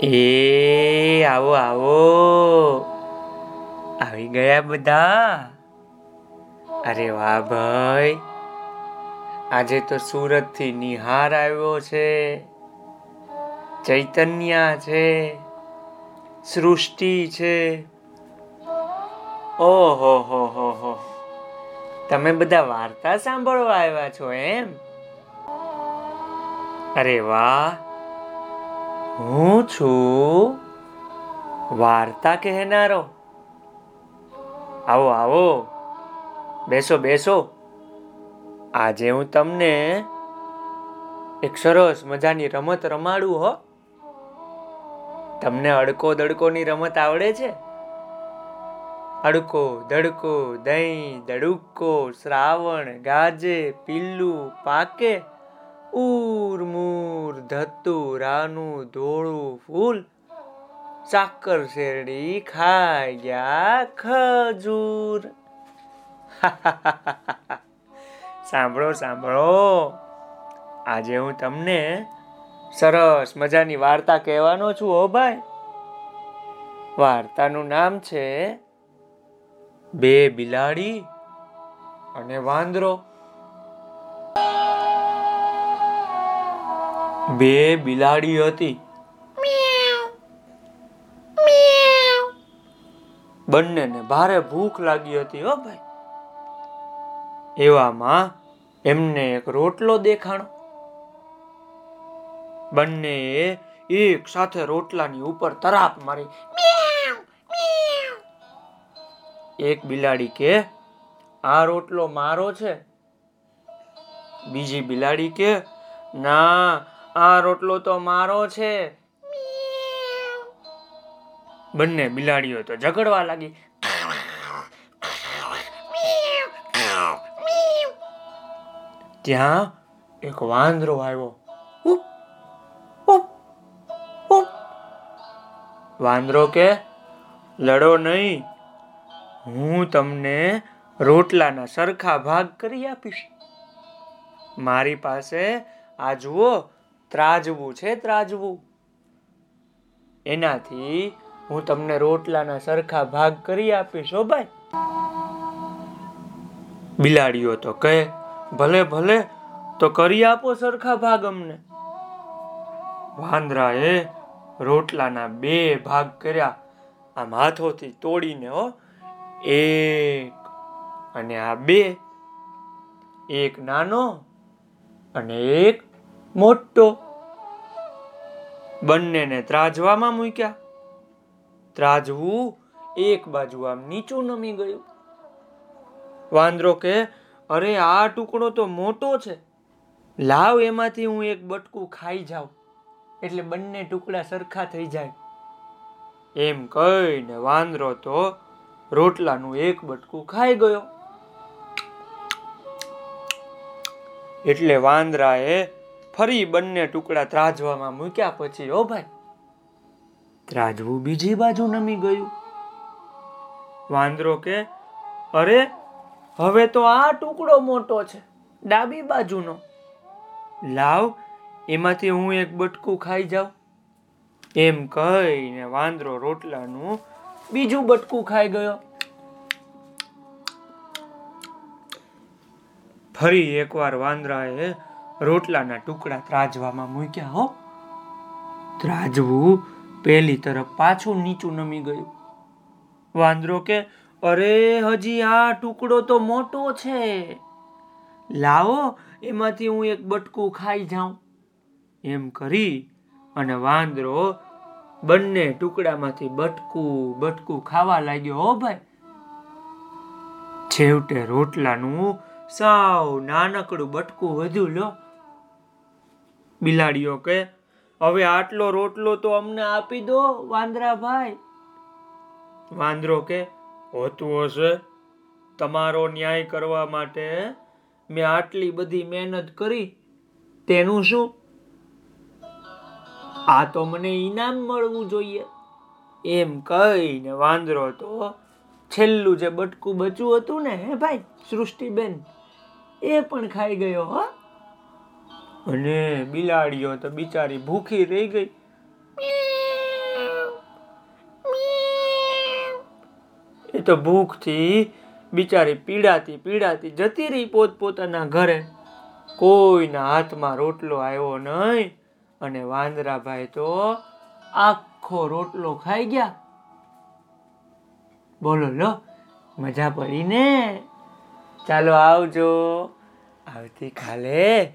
એ, આવો આવો. આવી ગયા બધા? અરે વાહ ભાઈ. આજે તો સુરતથી નિહાર આવ્યો છે. ચૈતન્યા છે. સૃષ્ટિ છે. ઓહો, હો હો હો. તમે બધા વાર્તા સાંભળવા આવ્યા છો એમ? અરે વાહ. હું છું વાર્તા કહેનારો. આવો આવો. બેસો બેસો. આજે હું તમને એક સરસ મજાની રમત રમાડું હો. તમને અડકો દડકોની રમત આવડે છે? અડકો, દડકો, દહીં, દડુક્કો, શ્રાવણ, ગાજે પીલું પાકે. ઉર, મૂર ધતું રાનું ધોળું ફૂલ ચાકર શેરડી, ખાઈ ગયા ખજૂર. સાંભળો સાંભળો. આજે હું તમને સરસ મજાની વાર્તા કહેવાનો છું, હો ભાઈ. વાર્તાનું નામ છે બે બિલાડી અને વાંદરો. બે બિલાડી હતી. બંનેને ભારે ભૂખ લાગી હતી હો ભાઈ. એવામાં એમને એક રોટલો દેખાણો. બંને એક સાથે રોટલાની ઉપર તરાપ મારી. એક બિલાડી કે આ રોટલો મારો છે. બીજી બિલાડી કે ના આ રોટલો તો મારો છે. બંને બિલાડીઓ તો ઝઘડવા લાગી. ત્યાં એક વાંદરો આવ્યો. વાંદરો કે લડો નહીં. હું તમને રોટલાના સરખા ભાગ કરી આપીશ. મારી પાસે આ જુઓ ત્રાજવું છે ત્રાજવું. એનાથી હું તમને રોટલાના સરખા ભાગ કરી આપીશ, હો ભાઈ. બિલાડીઓ તો કહે, ભલે ભલે, તો કરી આપો સરખા ભાગ અમને. વાંદરાએ રોટલાના બે ભાગ કર્યા. આમ હાથોથી તોડીને, હો, એક અને આ બે. એક નાનો અને એક મોટો. બંનેને ત્રાજવામાં મૂક્યા. ત્રાજવું એક બાજુ આમ નીચું નમી ગયું. વાંદરો કે, અરે, આ ટુકડો તો મોટો છે. લાવ એમાંથી હું એક બટકું ખાઈ જાઉં. એટલે બંને ટુકડા સરખા થઈ જાય. એમ કહીને વાંદરો તો રોટલાનું એક બટકું ખાઈ ગયો. એટલે વાંદરાએ ફરી બંને ટુકડા ત્રાજવામાં મૂક્યા પછી, ઓ ભાઈ, ત્રાજવું બીજી બાજુ નમી ગયું. વાંદરો કે, અરે, હવે તો આ ટુકડો મોટો છે, ડાબી બાજુનો. લાવ, એમાંથી હું એક બટકું ખાઈ જાઉં. એમ કહીને વાંદરો રોટલાનું બીજું બટકું ખાઈ ગયો. ફરી એકવાર વાંદરાએ રોટલાના ટુકડા ત્રાજવામાં મૂક્યા, હો. ત્રાજવું પેલી તરફ પાછું નીચું નમી ગયું. વાંદરો કે, અરે, હજી આ ટુકડો તો મોટો છે. લાવો, એમાંથી હું એક બટકું ખાઈ જાઉં. એમ કરી અને વાંદરો બંને ટુકડામાંથી બટકું બટકું ખાવા લાગ્યો, હો ભાઈ. છેવટે રોટલાનું સાવ નાનકડું બટકું વધુ લો. બિલાડીઓ કે, હવે આટલો રોટલો તો અમને આપી દો વાંદરા ભાઈ વાંદરો કે, હોતું હશે. તમારો ન્યાય કરવા માટે મેં આટલી બધી મહેનત કરી. તેનું શું? આ તો મને ઈનામ મળવું જોઈએ. એમ કહીને વાંદરો તો છેલ્લું જે બટકું બચ્યું હતું ને, હે ભાઈ, સૃષ્ટિબેન, એ પણ ખાઈ ગયો, હો. અને બિલાડીઓ તો બિચારી ભૂખી રહી ગઈ. એ તો ભૂખથી, બિચારી પીડાતી પીડાતી જતી રહી પોત પોતાના ઘરે. કોઈના હાથમાં રોટલો આવ્યો નહીં અને વાંદરાભાઈ તો આખો રોટલો ખાઈ ગયા. બોલો, લો, મજા પડી ને ચાલો આવજો. આવતીકાલે